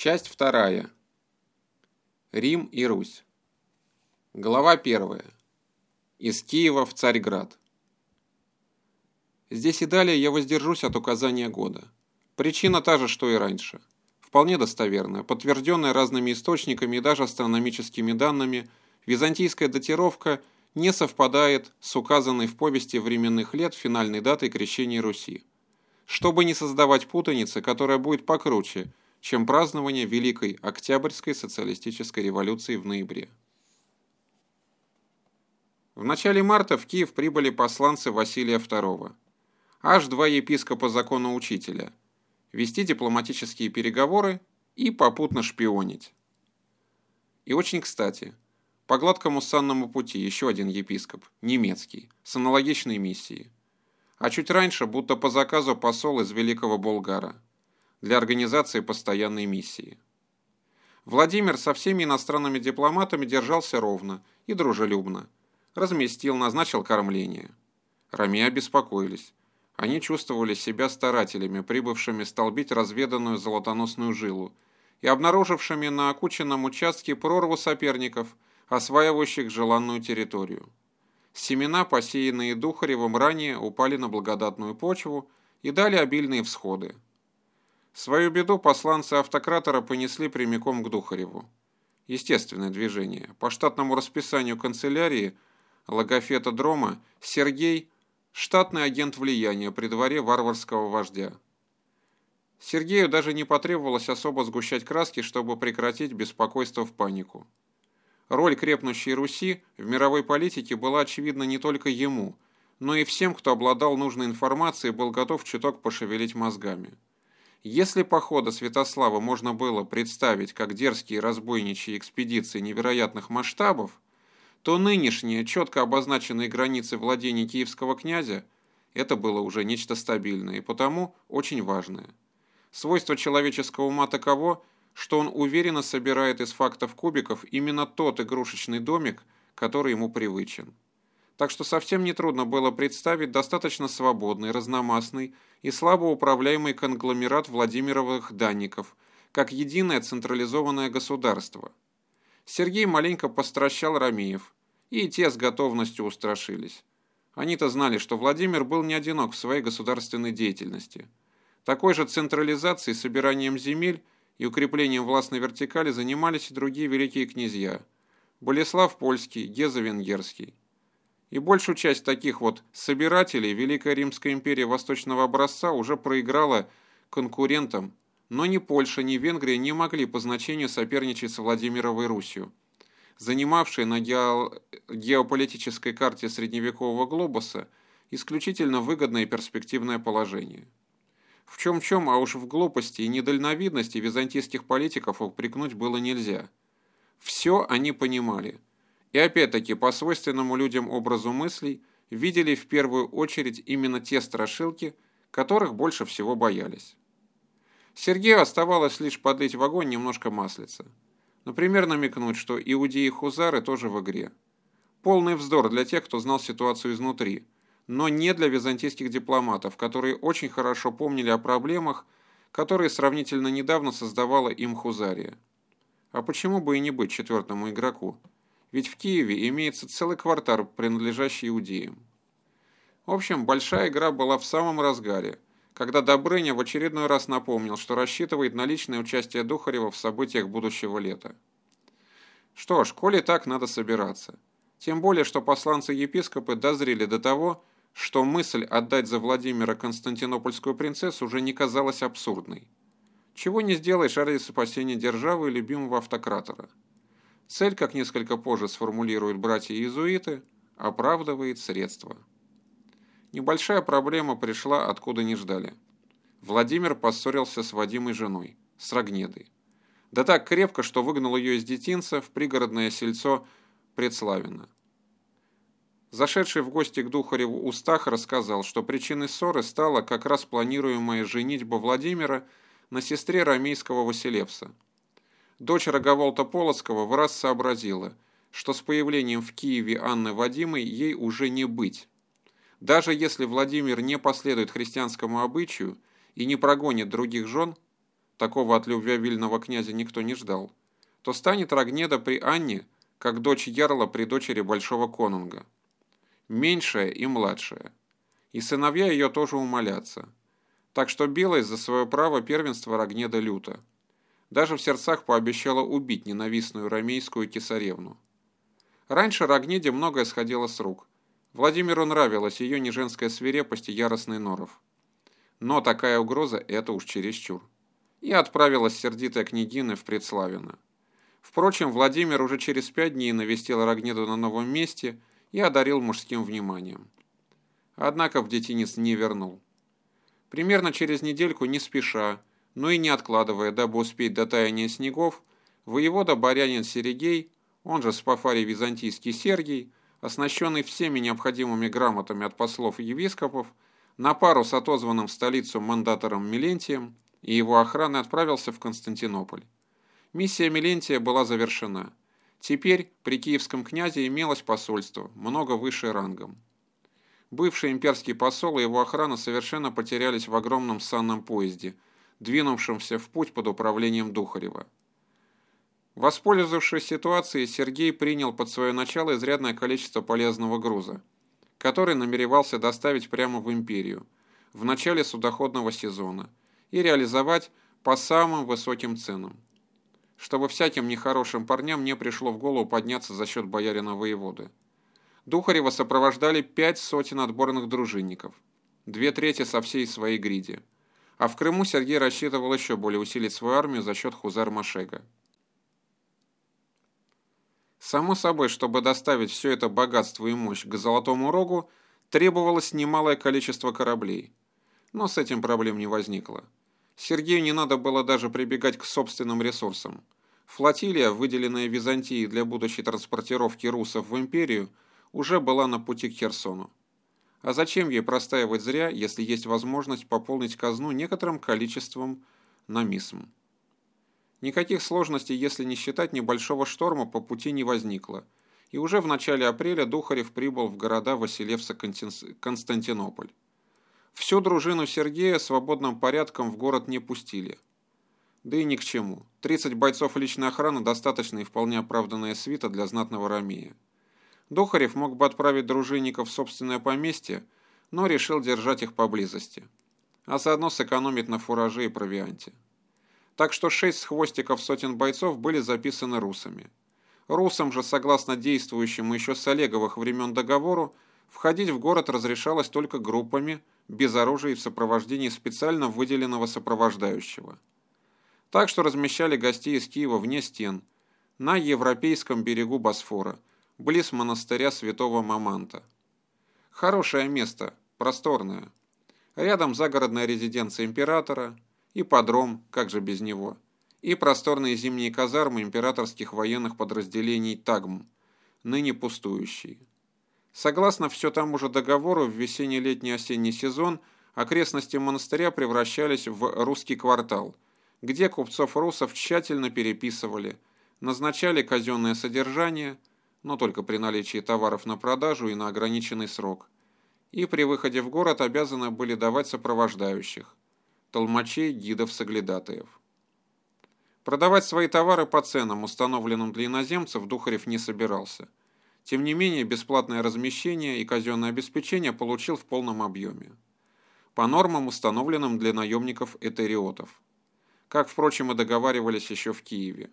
Часть вторая. Рим и Русь. Глава первая. Из Киева в Царьград. Здесь и далее я воздержусь от указания года. Причина та же, что и раньше. Вполне достоверная, подтвержденная разными источниками и даже астрономическими данными, византийская датировка не совпадает с указанной в повести временных лет финальной датой крещения Руси. Чтобы не создавать путаницы, которая будет покруче – чем празднование Великой Октябрьской социалистической революции в ноябре. В начале марта в Киев прибыли посланцы Василия II. Аж два епископа закона учителя. Вести дипломатические переговоры и попутно шпионить. И очень кстати, по гладкому санному пути еще один епископ, немецкий, с аналогичной миссией. А чуть раньше, будто по заказу посол из Великого Болгара – для организации постоянной миссии. Владимир со всеми иностранными дипломатами держался ровно и дружелюбно. Разместил, назначил кормление. Рами обеспокоились. Они чувствовали себя старателями, прибывшими столбить разведанную золотоносную жилу и обнаружившими на окученном участке прорву соперников, осваивающих желанную территорию. Семена, посеянные Духаревым ранее, упали на благодатную почву и дали обильные всходы. Свою беду посланцы автократора понесли прямиком к Духареву. Естественное движение. По штатному расписанию канцелярии логофета Дрома Сергей – штатный агент влияния при дворе варварского вождя. Сергею даже не потребовалось особо сгущать краски, чтобы прекратить беспокойство в панику. Роль крепнущей Руси в мировой политике была очевидна не только ему, но и всем, кто обладал нужной информацией и был готов чуток пошевелить мозгами. Если похода Святослава можно было представить как дерзкие разбойничьи экспедиции невероятных масштабов, то нынешние четко обозначенные границы владений киевского князя – это было уже нечто стабильное и потому очень важное. Свойство человеческого ума таково, что он уверенно собирает из фактов кубиков именно тот игрушечный домик, который ему привычен так что совсем нетрудно было представить достаточно свободный, разномастный и слабо управляемый конгломерат Владимировых данников, как единое централизованное государство. Сергей маленько постращал Ромеев, и те с готовностью устрашились. Они-то знали, что Владимир был не одинок в своей государственной деятельности. Такой же централизацией, собиранием земель и укреплением властной вертикали занимались и другие великие князья – Болеслав Польский, Геза Венгерский. И большую часть таких вот собирателей Великая Римская империя восточного образца уже проиграла конкурентам, но ни Польша, ни Венгрия не могли по значению соперничать с Владимировой Русью, занимавшей на геополитической карте средневекового глобуса исключительно выгодное и перспективное положение. В чем-чем, а уж в глупости и недальновидности византийских политиков упрекнуть было нельзя. Все они понимали – и опять-таки по свойственному людям образу мыслей видели в первую очередь именно те страшилки, которых больше всего боялись. Сергею оставалось лишь подлить в огонь немножко маслица. Например, намекнуть, что иудеи и хузары тоже в игре. Полный вздор для тех, кто знал ситуацию изнутри, но не для византийских дипломатов, которые очень хорошо помнили о проблемах, которые сравнительно недавно создавала им Хузария. А почему бы и не быть четвертому игроку? Ведь в Киеве имеется целый квартал, принадлежащий иудеям. В общем, большая игра была в самом разгаре, когда Добрыня в очередной раз напомнил, что рассчитывает на личное участие Духарева в событиях будущего лета. Что ж, коли так, надо собираться. Тем более, что посланцы-епископы дозрели до того, что мысль отдать за Владимира Константинопольскую принцессу уже не казалась абсурдной. Чего не сделаешь ради спасения державы и любимого автократора. Цель, как несколько позже сформулируют братья-иезуиты, оправдывает средства. Небольшая проблема пришла, откуда не ждали. Владимир поссорился с Вадимой женой, с Рогнедой. Да так крепко, что выгнал ее из детинца в пригородное сельцо Предславино. Зашедший в гости к Духареву Устах рассказал, что причиной ссоры стала как раз планируемая женитьба Владимира на сестре рамейского Василевса – Дочь Роговолта Полоцкого в раз сообразила, что с появлением в Киеве Анны Вадимой ей уже не быть. Даже если Владимир не последует христианскому обычаю и не прогонит других жен, такого от любвеобильного князя никто не ждал, то станет Рогнеда при Анне, как дочь Ярла при дочери Большого Конунга. Меньшая и младшая. И сыновья ее тоже умолятся. Так что Белой за свое право первенства Рогнеда люто. Даже в сердцах пообещала убить ненавистную ромейскую кесаревну. Раньше Рогнеде многое сходило с рук. Владимиру нравилась ее неженская свирепость и яростный норов. Но такая угроза – это уж чересчур. И отправилась сердитая княгина в Предславино. Впрочем, Владимир уже через пять дней навестил Рогнеду на новом месте и одарил мужским вниманием. Однако в детинец не вернул. Примерно через недельку, не спеша, но и не откладывая, дабы успеть до таяния снегов, воевода Барянин Серегей, он же Спафарий Византийский Сергий, оснащенный всеми необходимыми грамотами от послов и епископов, на пару с отозванным в столицу мандатором Милентием и его охраной отправился в Константинополь. Миссия Милентия была завершена. Теперь при киевском князе имелось посольство, много выше рангом. Бывший имперский посол и его охрана совершенно потерялись в огромном санном поезде, двинувшемся в путь под управлением Духарева. Воспользовавшись ситуацией, Сергей принял под свое начало изрядное количество полезного груза, который намеревался доставить прямо в империю в начале судоходного сезона и реализовать по самым высоким ценам. Чтобы всяким нехорошим парням не пришло в голову подняться за счет боярина воеводы. Духарева сопровождали пять сотен отборных дружинников, две трети со всей своей гриди. А в Крыму Сергей рассчитывал еще более усилить свою армию за счет Хузар-Машега. Само собой, чтобы доставить все это богатство и мощь к Золотому Рогу, требовалось немалое количество кораблей. Но с этим проблем не возникло. Сергею не надо было даже прибегать к собственным ресурсам. Флотилия, выделенная Византией для будущей транспортировки русов в империю, уже была на пути к Херсону. А зачем ей простаивать зря, если есть возможность пополнить казну некоторым количеством намисм? Никаких сложностей, если не считать небольшого шторма, по пути не возникло. И уже в начале апреля Духарев прибыл в города Василевса-Константинополь. Всю дружину Сергея свободным порядком в город не пустили. Да и ни к чему. 30 бойцов личной охраны достаточно и вполне оправданная свита для знатного ромея. Духарев мог бы отправить дружинников в собственное поместье, но решил держать их поблизости, а заодно сэкономить на фураже и провианте. Так что шесть хвостиков сотен бойцов были записаны русами. Русам же, согласно действующему еще с Олеговых времен договору, входить в город разрешалось только группами, без оружия и в сопровождении специально выделенного сопровождающего. Так что размещали гостей из Киева вне стен, на европейском берегу Босфора – близ монастыря святого Маманта. Хорошее место, просторное. Рядом загородная резиденция императора, и подром, как же без него, и просторные зимние казармы императорских военных подразделений ТАГМ, ныне пустующие. Согласно все тому же договору, в весенне-летний осенний сезон окрестности монастыря превращались в русский квартал, где купцов-русов тщательно переписывали, назначали казенное содержание – но только при наличии товаров на продажу и на ограниченный срок. И при выходе в город обязаны были давать сопровождающих – толмачей, гидов, соглядатаев. Продавать свои товары по ценам, установленным для иноземцев, Духарев не собирался. Тем не менее, бесплатное размещение и казенное обеспечение получил в полном объеме. По нормам, установленным для наемников этериотов. Как, впрочем, и договаривались еще в Киеве.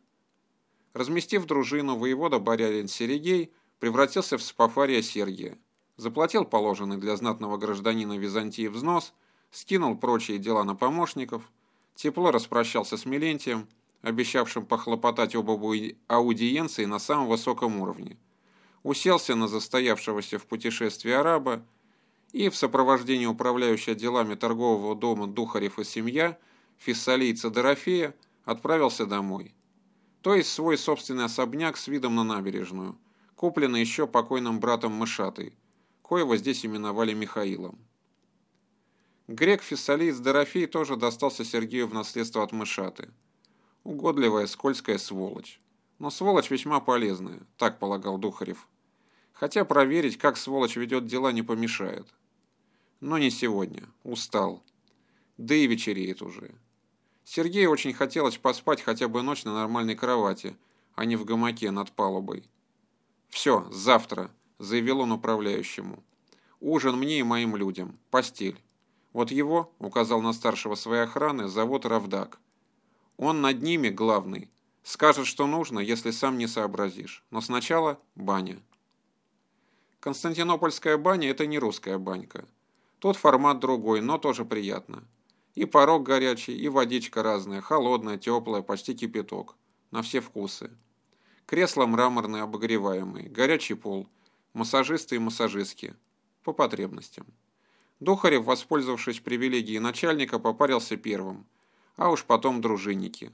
Разместив дружину, воевода Борярин Серегей превратился в Спафария Сергия, заплатил положенный для знатного гражданина Византии взнос, скинул прочие дела на помощников, тепло распрощался с Милентием, обещавшим похлопотать об аудиенции на самом высоком уровне, уселся на застоявшегося в путешествии араба и в сопровождении управляющего делами торгового дома Духарев и семья, фессалийца Дорофея, отправился домой то есть свой собственный особняк с видом на набережную, купленный еще покойным братом Мышатой, коего здесь именовали Михаилом. Грек Фессалиец Дорофей тоже достался Сергею в наследство от Мышаты. Угодливая, скользкая сволочь. Но сволочь весьма полезная, так полагал Духарев. Хотя проверить, как сволочь ведет дела, не помешает. Но не сегодня. Устал. Да и вечереет уже. Сергею очень хотелось поспать хотя бы ночь на нормальной кровати, а не в гамаке над палубой. «Все, завтра», — заявил он управляющему. «Ужин мне и моим людям. Постель. Вот его, — указал на старшего своей охраны, — зовут Равдак. Он над ними главный. Скажет, что нужно, если сам не сообразишь. Но сначала баня». Константинопольская баня – это не русская банька. Тут формат другой, но тоже приятно. И порог горячий, и водичка разная, холодная, теплая, почти кипяток. На все вкусы. Кресла мраморные, обогреваемые, горячий пол, массажисты и массажистки. По потребностям. Духарев, воспользовавшись привилегией начальника, попарился первым, а уж потом дружинники.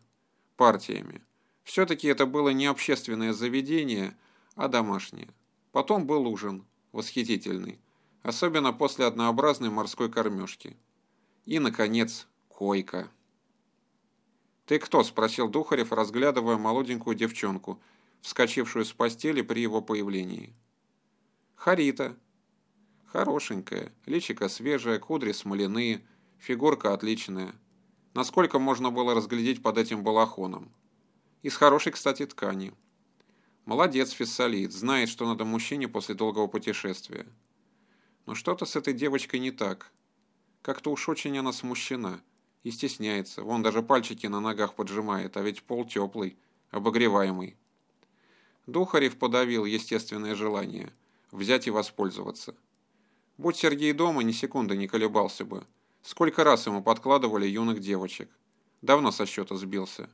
Партиями. Все-таки это было не общественное заведение, а домашнее. Потом был ужин, восхитительный, особенно после однообразной морской кормежки. И, наконец, койка. «Ты кто?» – спросил Духарев, разглядывая молоденькую девчонку, вскочившую с постели при его появлении. «Харита». «Хорошенькая, личико свежее, кудри смоляные, фигурка отличная. Насколько можно было разглядеть под этим балахоном? Из хорошей, кстати, ткани». Молодец, Фессалит, знает, что надо мужчине после долгого путешествия. Но что-то с этой девочкой не так. Как-то уж очень она смущена и стесняется. Вон даже пальчики на ногах поджимает, а ведь пол теплый, обогреваемый. Духарев подавил естественное желание взять и воспользоваться. Будь Сергей дома, ни секунды не колебался бы. Сколько раз ему подкладывали юных девочек. Давно со счета сбился.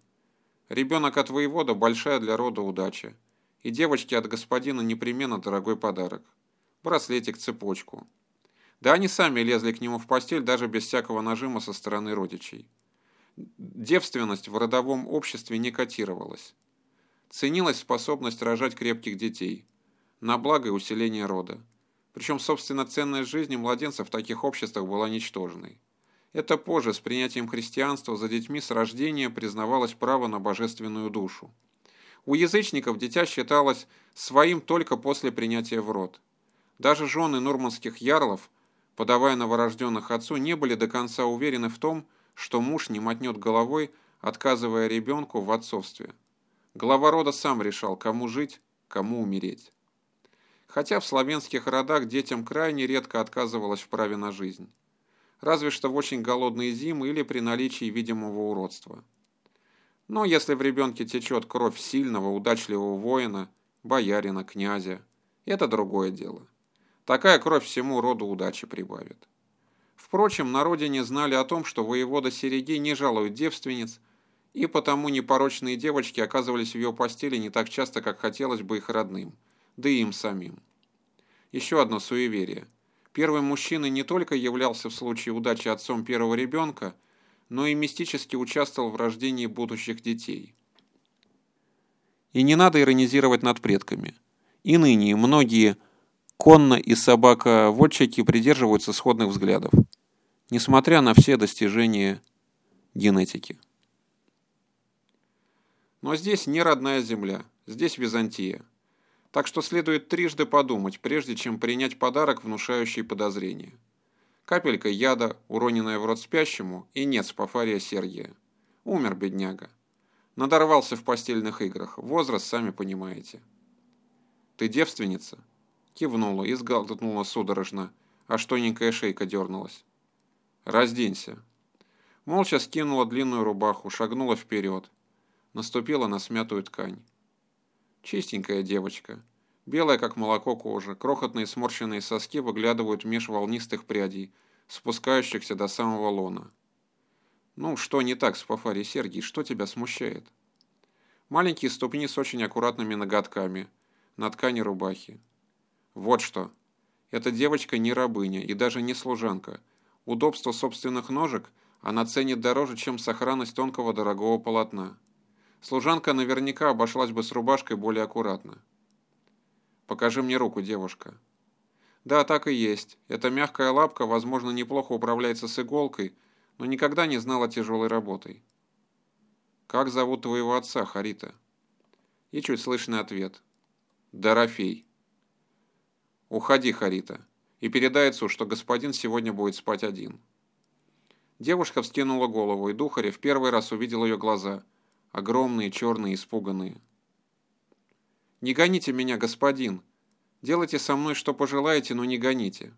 Ребенок от воевода – большая для рода удача. И девочке от господина непременно дорогой подарок. Браслетик, цепочку. Да они сами лезли к нему в постель даже без всякого нажима со стороны родичей. Девственность в родовом обществе не котировалась. Ценилась способность рожать крепких детей. На благо и усиление рода. Причем, собственно, ценность жизни младенцев в таких обществах была ничтожной. Это позже, с принятием христианства, за детьми с рождения признавалось право на божественную душу. У язычников дитя считалось своим только после принятия в род. Даже жены нурманских ярлов, подавая новорожденных отцу, не были до конца уверены в том, что муж не мотнет головой, отказывая ребенку в отцовстве. Глава рода сам решал, кому жить, кому умереть. Хотя в славянских родах детям крайне редко отказывалось в праве на жизнь. Разве что в очень голодные зимы или при наличии видимого уродства. Но если в ребенке течет кровь сильного, удачливого воина, боярина, князя, это другое дело. Такая кровь всему роду удачи прибавит. Впрочем, на родине знали о том, что воевода Серегей не жалует девственниц, и потому непорочные девочки оказывались в ее постели не так часто, как хотелось бы их родным, да и им самим. Еще одно суеверие. Первый мужчина не только являлся в случае удачи отцом первого ребенка – но и мистически участвовал в рождении будущих детей. И не надо иронизировать над предками. И ныне многие конно- и собаководчики придерживаются сходных взглядов, несмотря на все достижения генетики. Но здесь не родная земля, здесь Византия. Так что следует трижды подумать, прежде чем принять подарок, внушающий подозрения капелька яда, уроненная в рот спящему, и нет спафария Сергия. Умер бедняга. Надорвался в постельных играх. Возраст, сами понимаете. «Ты девственница?» Кивнула и сгалдутнула судорожно, а тоненькая шейка дернулась. «Разденься». Молча скинула длинную рубаху, шагнула вперед. Наступила на смятую ткань. Чистенькая девочка. Белая, как молоко кожа, крохотные сморщенные соски выглядывают меж волнистых прядей, спускающихся до самого лона. «Ну, что не так с Пафари, Сергий? Что тебя смущает?» Маленькие ступни с очень аккуратными ноготками, на ткани рубахи. Вот что. Эта девочка не рабыня и даже не служанка. Удобство собственных ножек она ценит дороже, чем сохранность тонкого дорогого полотна. Служанка наверняка обошлась бы с рубашкой более аккуратно. «Покажи мне руку, девушка». Да, так и есть. Эта мягкая лапка, возможно, неплохо управляется с иголкой, но никогда не знала тяжелой работой. «Как зовут твоего отца, Харита?» И чуть слышный ответ. «Дорофей». «Уходи, Харита, и передай отцу, что господин сегодня будет спать один». Девушка вскинула голову, и Духарев первый раз увидел ее глаза. Огромные, черные, испуганные. «Не гоните меня, господин! Делайте со мной, что пожелаете, но не гоните!»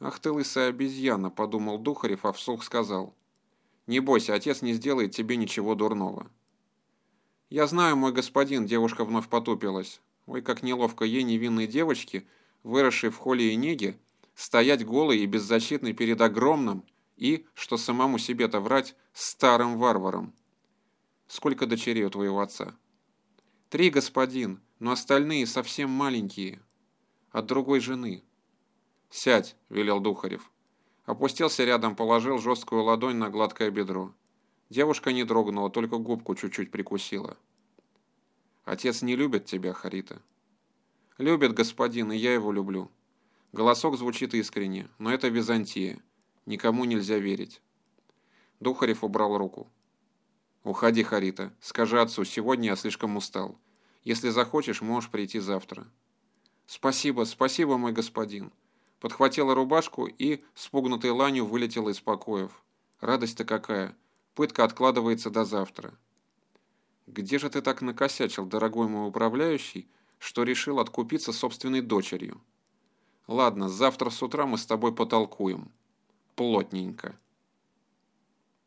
«Ах ты, лысая обезьяна!» – подумал Духарев, а вслух сказал. «Не бойся, отец не сделает тебе ничего дурного». «Я знаю, мой господин», – девушка вновь потупилась. Ой, как неловко ей невинной девочке, выросшей в холе и неге, стоять голой и беззащитной перед огромным и, что самому себе-то врать, старым варваром. Сколько дочерей у твоего отца? Три, господин, но остальные совсем маленькие. От другой жены. Сядь, велел Духарев. Опустился рядом, положил жесткую ладонь на гладкое бедро. Девушка не дрогнула, только губку чуть-чуть прикусила. Отец не любит тебя, Харита. Любит господин, и я его люблю. Голосок звучит искренне, но это Византия. Никому нельзя верить. Духарев убрал руку. «Уходи, Харита. Скажи отцу, сегодня я слишком устал. Если захочешь, можешь прийти завтра». «Спасибо, спасибо, мой господин». Подхватила рубашку и, спугнутой ланью, вылетела из покоев. Радость-то какая. Пытка откладывается до завтра. «Где же ты так накосячил, дорогой мой управляющий, что решил откупиться собственной дочерью?» Ладно, завтра с утра мы с тобой потолкуем. Плотненько.